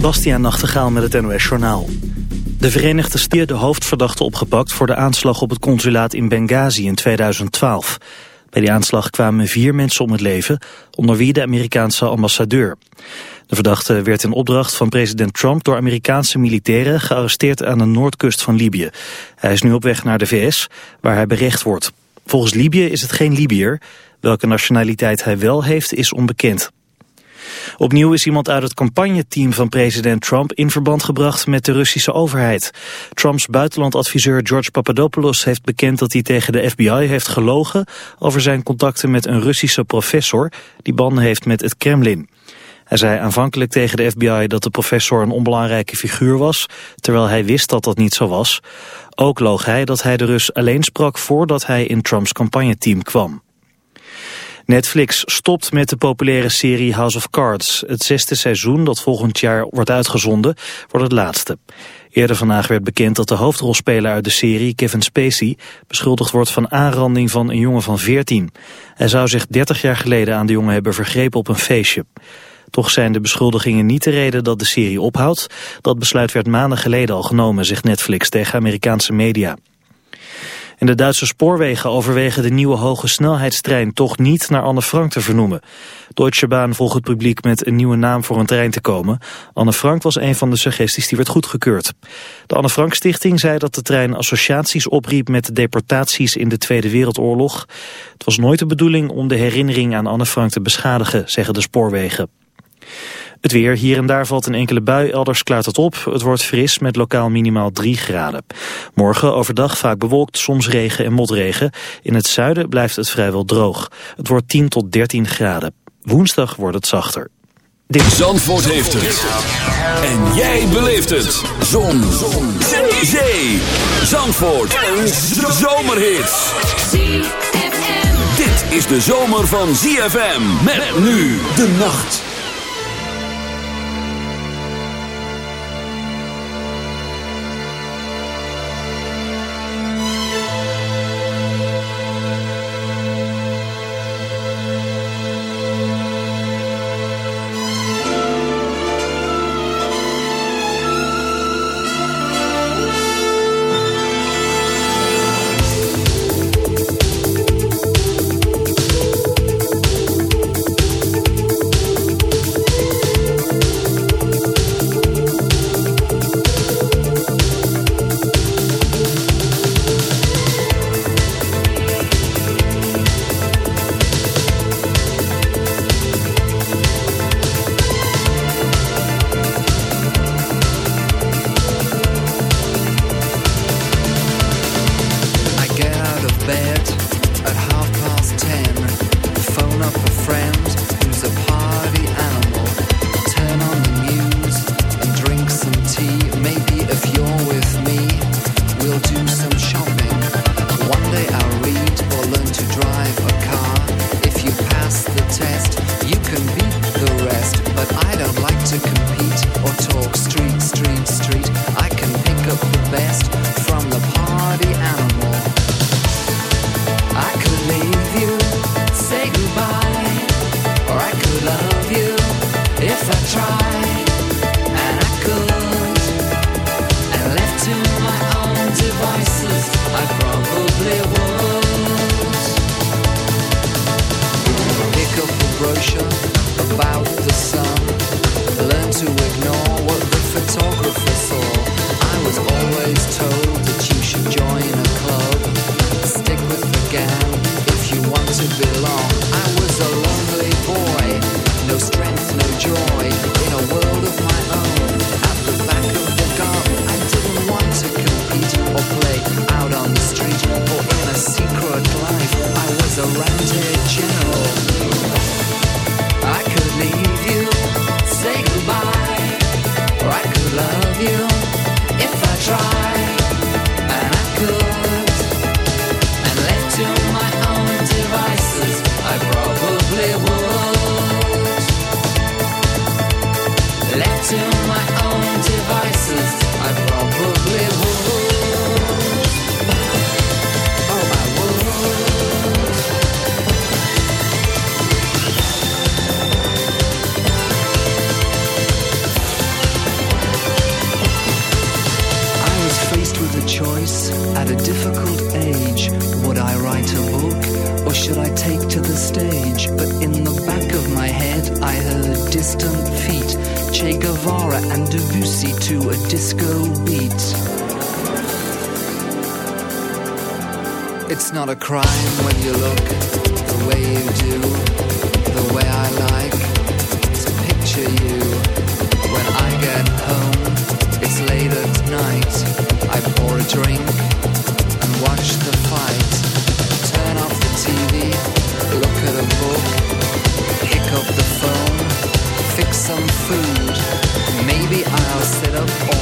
Bastiaan Nachtegaal met het NOS Journaal. De Verenigde Staten de hoofdverdachte opgepakt voor de aanslag op het consulaat in Benghazi in 2012. Bij die aanslag kwamen vier mensen om het leven, onder wie de Amerikaanse ambassadeur. De verdachte werd in opdracht van president Trump door Amerikaanse militairen gearresteerd aan de noordkust van Libië. Hij is nu op weg naar de VS, waar hij berecht wordt. Volgens Libië is het geen Libiër. Welke nationaliteit hij wel heeft is onbekend. Opnieuw is iemand uit het campagneteam van president Trump in verband gebracht met de Russische overheid. Trumps buitenlandadviseur George Papadopoulos heeft bekend dat hij tegen de FBI heeft gelogen over zijn contacten met een Russische professor die banden heeft met het Kremlin. Hij zei aanvankelijk tegen de FBI dat de professor een onbelangrijke figuur was, terwijl hij wist dat dat niet zo was. Ook loog hij dat hij de Rus alleen sprak voordat hij in Trumps campagneteam kwam. Netflix stopt met de populaire serie House of Cards. Het zesde seizoen dat volgend jaar wordt uitgezonden, wordt het laatste. Eerder vandaag werd bekend dat de hoofdrolspeler uit de serie, Kevin Spacey, beschuldigd wordt van aanranding van een jongen van 14. Hij zou zich 30 jaar geleden aan de jongen hebben vergrepen op een feestje. Toch zijn de beschuldigingen niet de reden dat de serie ophoudt. Dat besluit werd maanden geleden al genomen, zegt Netflix tegen Amerikaanse media. En de Duitse spoorwegen overwegen de nieuwe hoge snelheidstrein toch niet naar Anne Frank te vernoemen. Deutsche Bahn volgt het publiek met een nieuwe naam voor een trein te komen. Anne Frank was een van de suggesties die werd goedgekeurd. De Anne Frank Stichting zei dat de trein associaties opriep met de deportaties in de Tweede Wereldoorlog. Het was nooit de bedoeling om de herinnering aan Anne Frank te beschadigen, zeggen de spoorwegen. Het weer, hier en daar valt een enkele bui, elders klaart het op. Het wordt fris met lokaal minimaal 3 graden. Morgen overdag vaak bewolkt, soms regen en motregen. In het zuiden blijft het vrijwel droog. Het wordt 10 tot 13 graden. Woensdag wordt het zachter. Dit... Zandvoort heeft het. En jij beleeft het. Zon. Zon. Zee. Zee. Zandvoort. Een zomerhit. Dit is de zomer van ZFM. Met nu de nacht. look at a book, pick up the phone, fix some food. Maybe I'll sit up all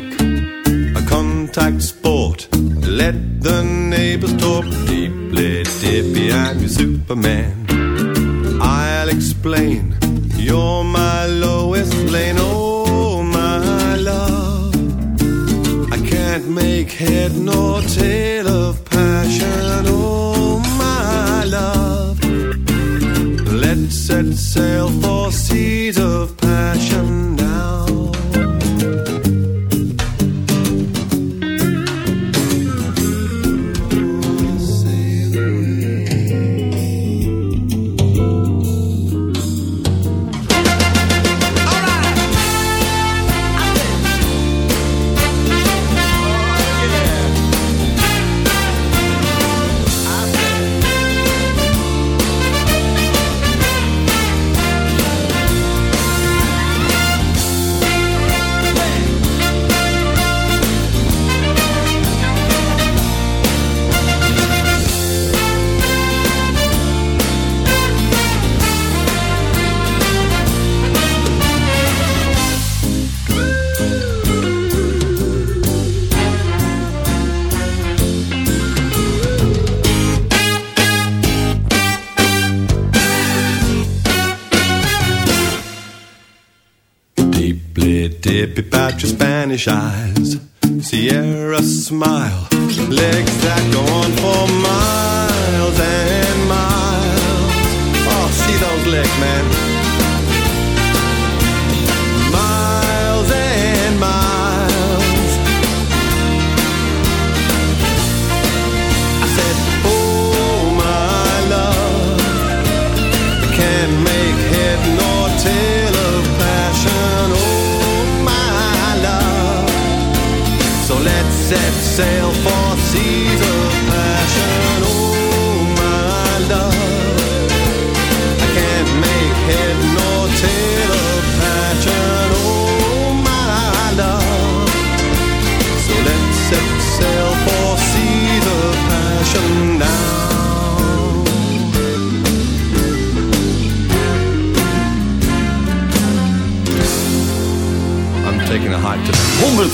contact sport. Let the neighbors talk deeply, Dippy, I'm your Superman.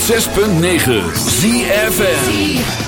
106.9 ZFN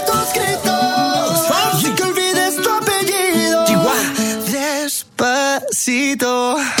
poquito.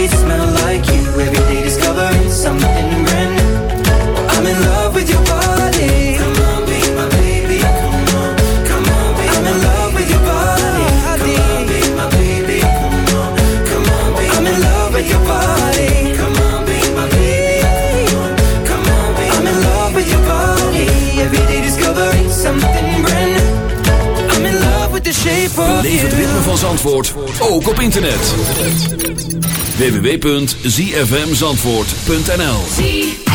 sheets smell like you. Every day discover something brand new. I'm in love with your body. Come on, be my baby. Come on, come on, be I'm in love with your body. Come on, be my baby. Come on, come on, be I'm in love with your body. Come on, be my baby. Come on, be I'm in love with your body. Every day discover something brand new. I'm in love with the shape of you. Leef het ritme van Zandvoort ook op internet www.zfmzandvoort.nl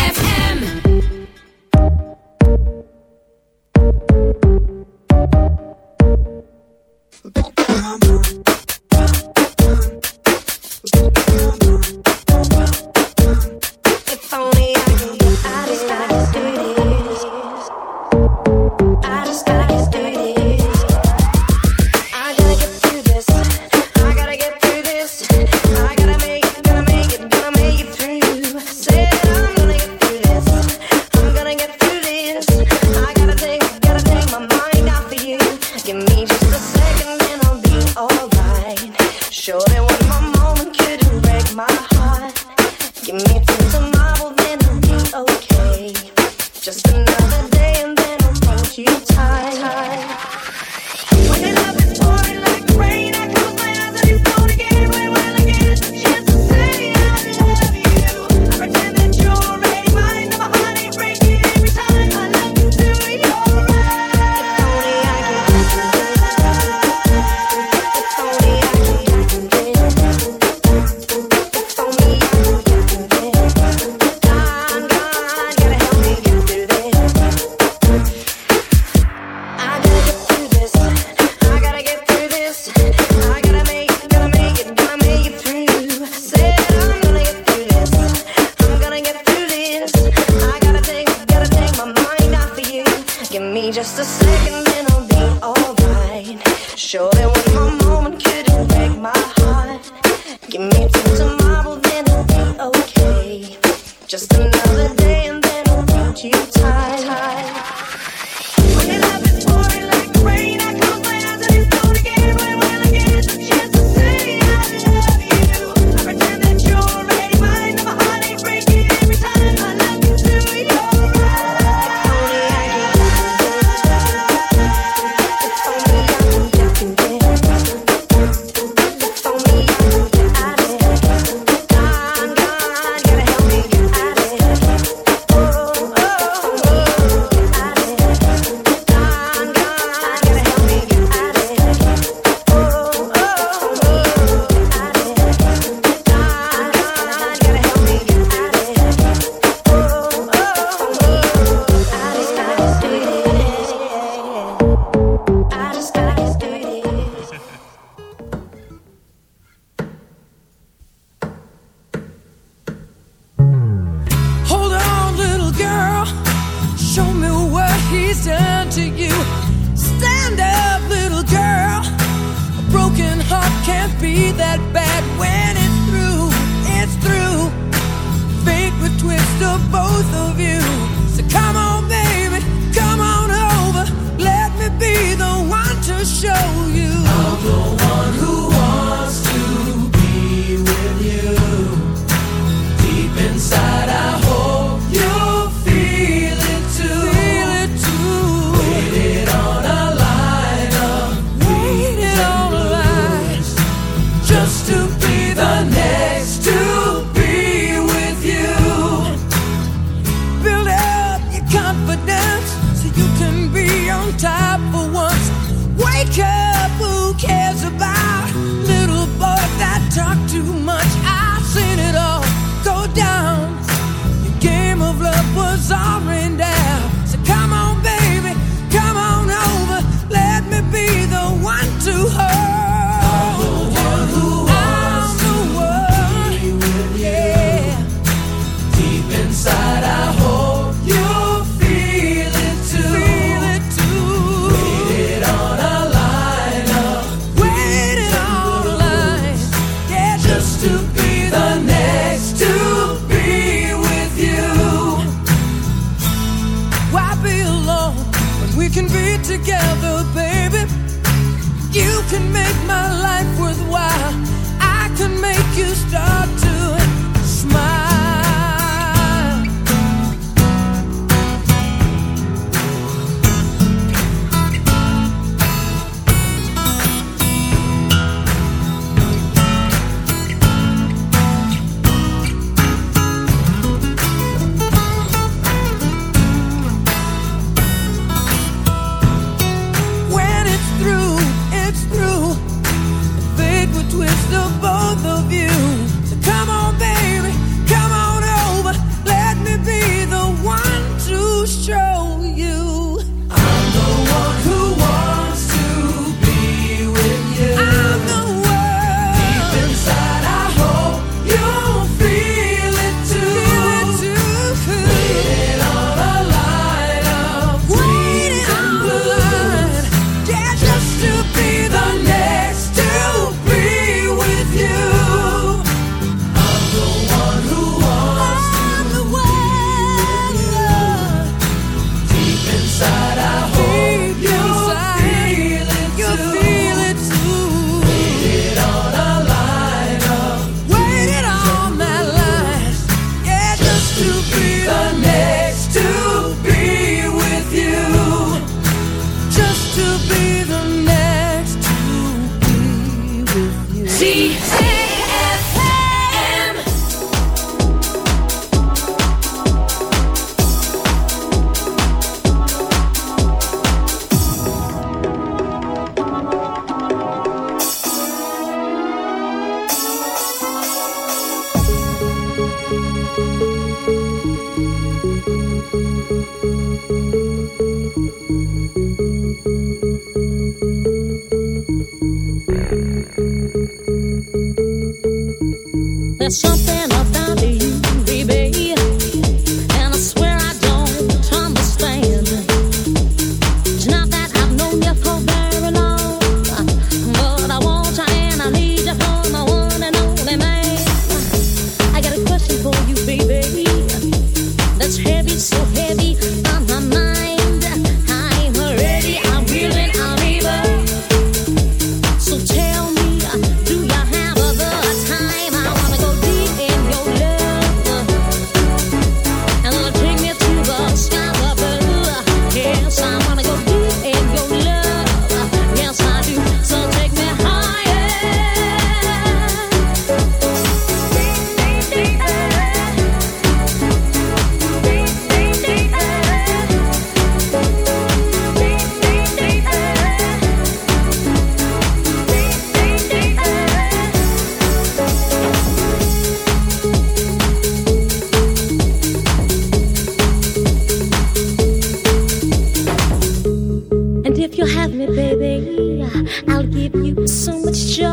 I'll give you so much joy.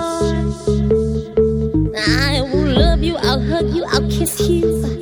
I will love you, I'll hug you, I'll kiss you.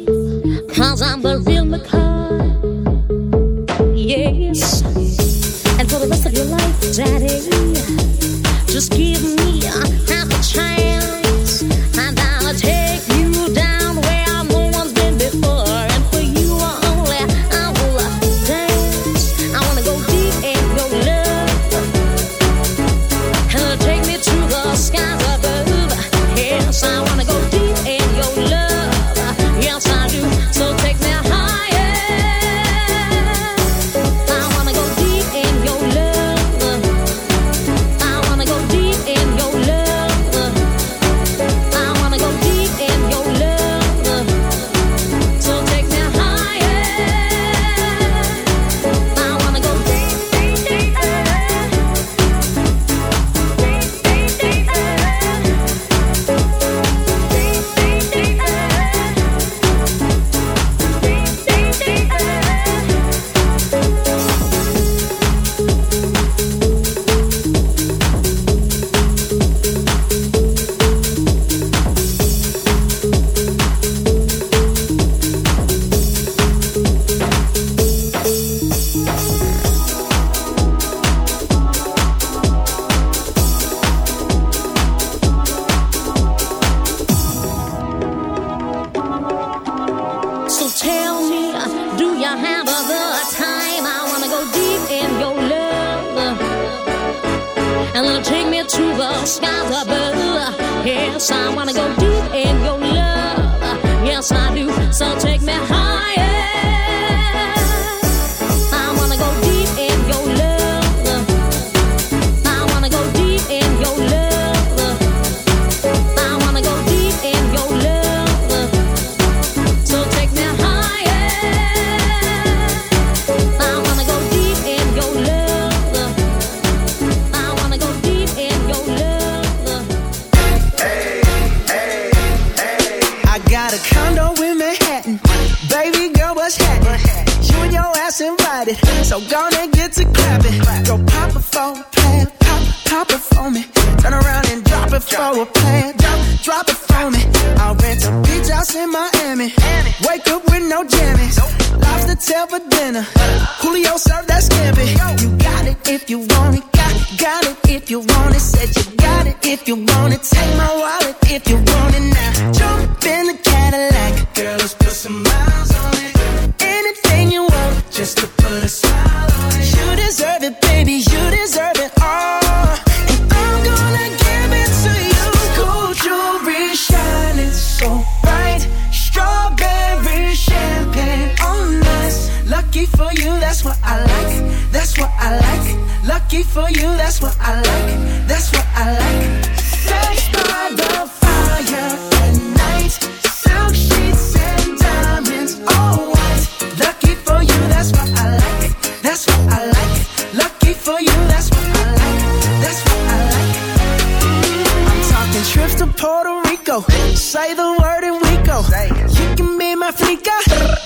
Never smiled a blue. Yes, I wanna go do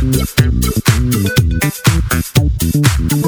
Thank you.